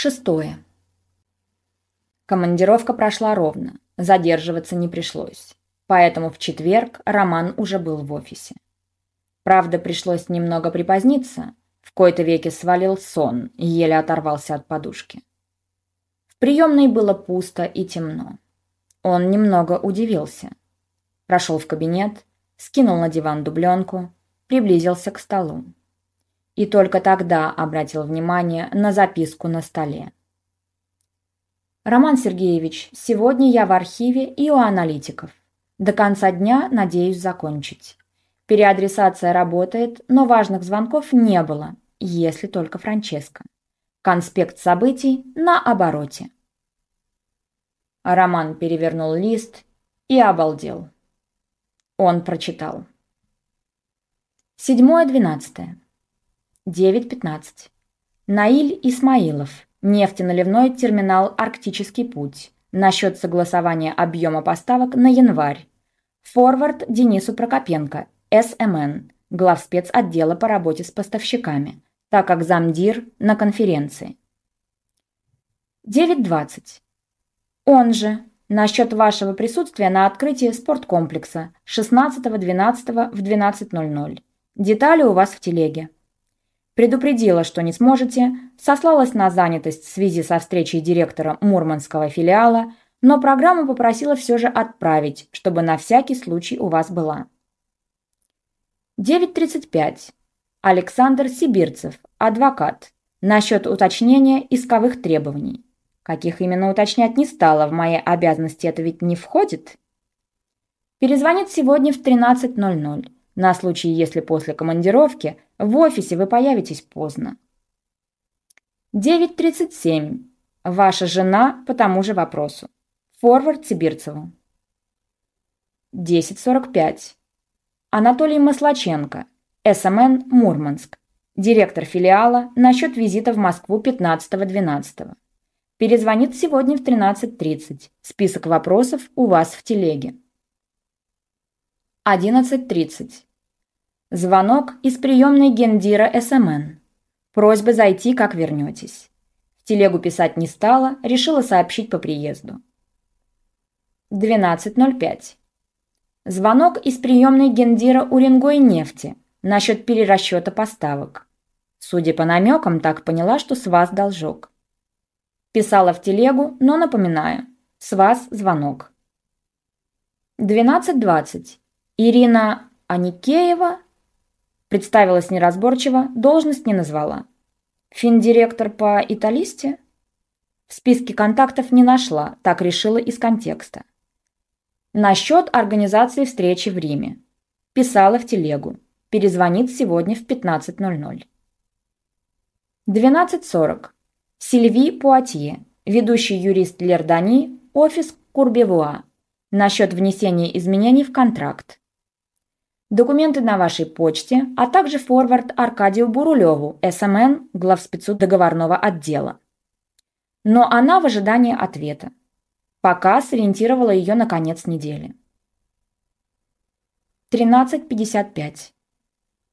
Шестое. Командировка прошла ровно, задерживаться не пришлось. Поэтому в четверг Роман уже был в офисе. Правда, пришлось немного припоздниться. В кои-то веки свалил сон и еле оторвался от подушки. В приемной было пусто и темно. Он немного удивился. Прошел в кабинет, скинул на диван дубленку, приблизился к столу и только тогда обратил внимание на записку на столе. «Роман Сергеевич, сегодня я в архиве и у аналитиков. До конца дня надеюсь закончить. Переадресация работает, но важных звонков не было, если только Франческо. Конспект событий на обороте». Роман перевернул лист и обалдел. Он прочитал. Седьмое-двенадцатое. 9.15. Наиль Исмаилов. Нефтеналивной терминал «Арктический путь». Насчет согласования объема поставок на январь. Форвард Денису Прокопенко, СМН, главспецотдела по работе с поставщиками, так как замдир на конференции. 9.20. Он же. Насчет вашего присутствия на открытии спорткомплекса 16.12 в 12.00. Детали у вас в телеге. Предупредила, что не сможете, сослалась на занятость в связи со встречей директора Мурманского филиала, но программу попросила все же отправить, чтобы на всякий случай у вас была. 9.35. Александр Сибирцев, адвокат. Насчет уточнения исковых требований. Каких именно уточнять не стало, в мои обязанности это ведь не входит. Перезвонит сегодня в 13.00, на случай, если после командировки в офисе вы появитесь поздно. 9.37. Ваша жена по тому же вопросу. Форвард Сибирцеву. 10.45. Анатолий Маслаченко, СМН Мурманск, директор филиала насчет визита в Москву 15-12. Перезвонит сегодня в 13.30. Список вопросов у вас в телеге. 11.30. Звонок из приемной гендира СМН. Просьба зайти, как вернетесь. В телегу писать не стала, решила сообщить по приезду. 12.05. Звонок из приемной гендира Уренгой нефти насчет перерасчета поставок. Судя по намекам, так поняла, что с вас должок. Писала в телегу, но напоминаю, с вас звонок. 12.20. Ирина Аникеева представилась неразборчиво, должность не назвала. Финдиректор по италисте? В списке контактов не нашла, так решила из контекста. Насчет организации встречи в Риме. Писала в телегу. Перезвонит сегодня в 15.00. 12.40. Сильви Пуатье, ведущий юрист Лердани, офис Курбевуа. Насчет внесения изменений в контракт. Документы на вашей почте, а также форвард Аркадию Бурулеву, СМН, главспецу договорного отдела. Но она в ожидании ответа пока сориентировала ее на конец недели. 13.55.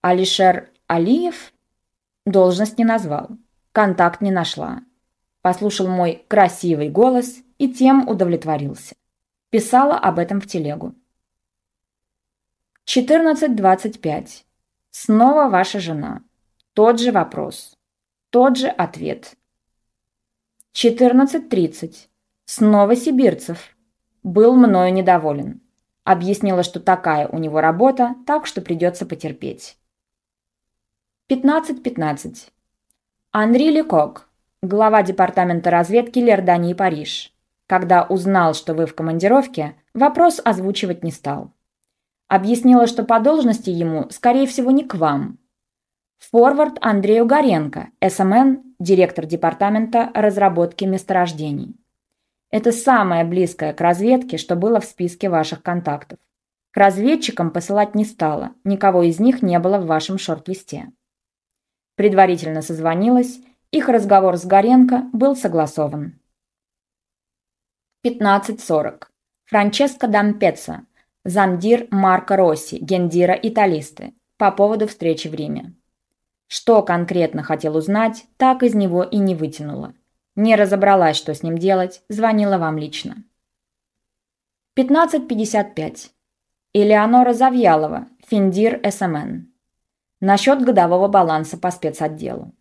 Алишер Алиев должность не назвал, контакт не нашла. Послушал мой красивый голос и тем удовлетворился. Писала об этом в телегу. 14.25. Снова ваша жена. Тот же вопрос. Тот же ответ. 14.30. Снова Сибирцев. Был мною недоволен. Объяснила, что такая у него работа, так что придется потерпеть. 15.15. .15. Анри Лекок, глава департамента разведки Лердании Париж. Когда узнал, что вы в командировке, вопрос озвучивать не стал. Объяснила, что по должности ему, скорее всего, не к вам. Форвард Андрею Горенко, СМН, директор департамента разработки месторождений. Это самое близкое к разведке, что было в списке ваших контактов. К разведчикам посылать не стала, никого из них не было в вашем шорт-листе. Предварительно созвонилась, их разговор с Горенко был согласован. 15.40. Франческо Дампеца, замдир Марко Росси, гендира Италисты, по поводу встречи в Риме. Что конкретно хотел узнать, так из него и не вытянула. Не разобралась, что с ним делать, звонила вам лично. 15.55. Элеонора Завьялова, Финдир СМН. Насчет годового баланса по спецотделу.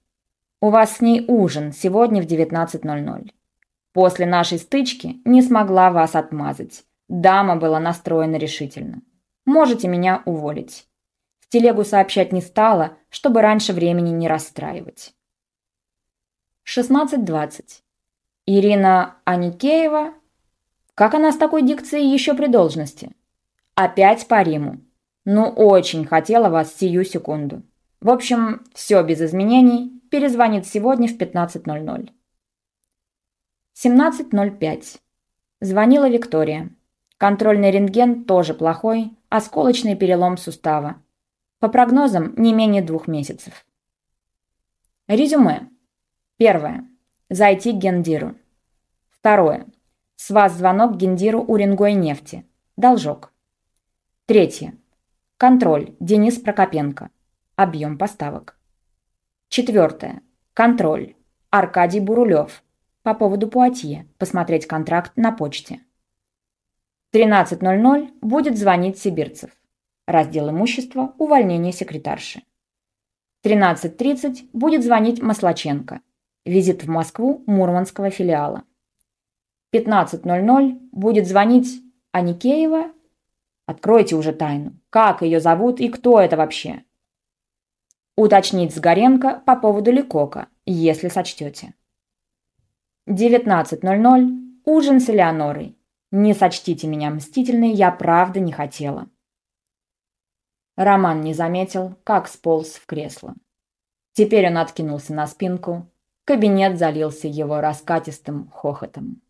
У вас с ней ужин сегодня в 19.00. После нашей стычки не смогла вас отмазать. Дама была настроена решительно. Можете меня уволить. В телегу сообщать не стала, чтобы раньше времени не расстраивать. 16.20. Ирина Аникеева. Как она с такой дикцией еще при должности? Опять по Риму. Ну, очень хотела вас сию секунду. В общем, все без изменений. Перезвонит сегодня в 15.00. 17.05. Звонила Виктория. Контрольный рентген тоже плохой, осколочный перелом сустава. По прогнозам, не менее двух месяцев. Резюме. Первое. Зайти к гендиру. Второе. С вас звонок гендиру Уренгой нефти. Должок. Третье. Контроль. Денис Прокопенко. Объем поставок. Четвертое. Контроль. Аркадий Бурулев. По поводу Пуатье. Посмотреть контракт на почте. 13.00 будет звонить Сибирцев. Раздел имущества, увольнение секретарши. 13.30 будет звонить Маслаченко. Визит в Москву Мурманского филиала. 15.00 будет звонить Аникеева. Откройте уже тайну. Как ее зовут и кто это вообще? Уточнить с Горенко по поводу Ликока, если сочтете. 19.00 ужин с Элеонорой. Не сочтите меня мстительной, я правда не хотела. Роман не заметил, как сполз в кресло. Теперь он откинулся на спинку. Кабинет залился его раскатистым хохотом.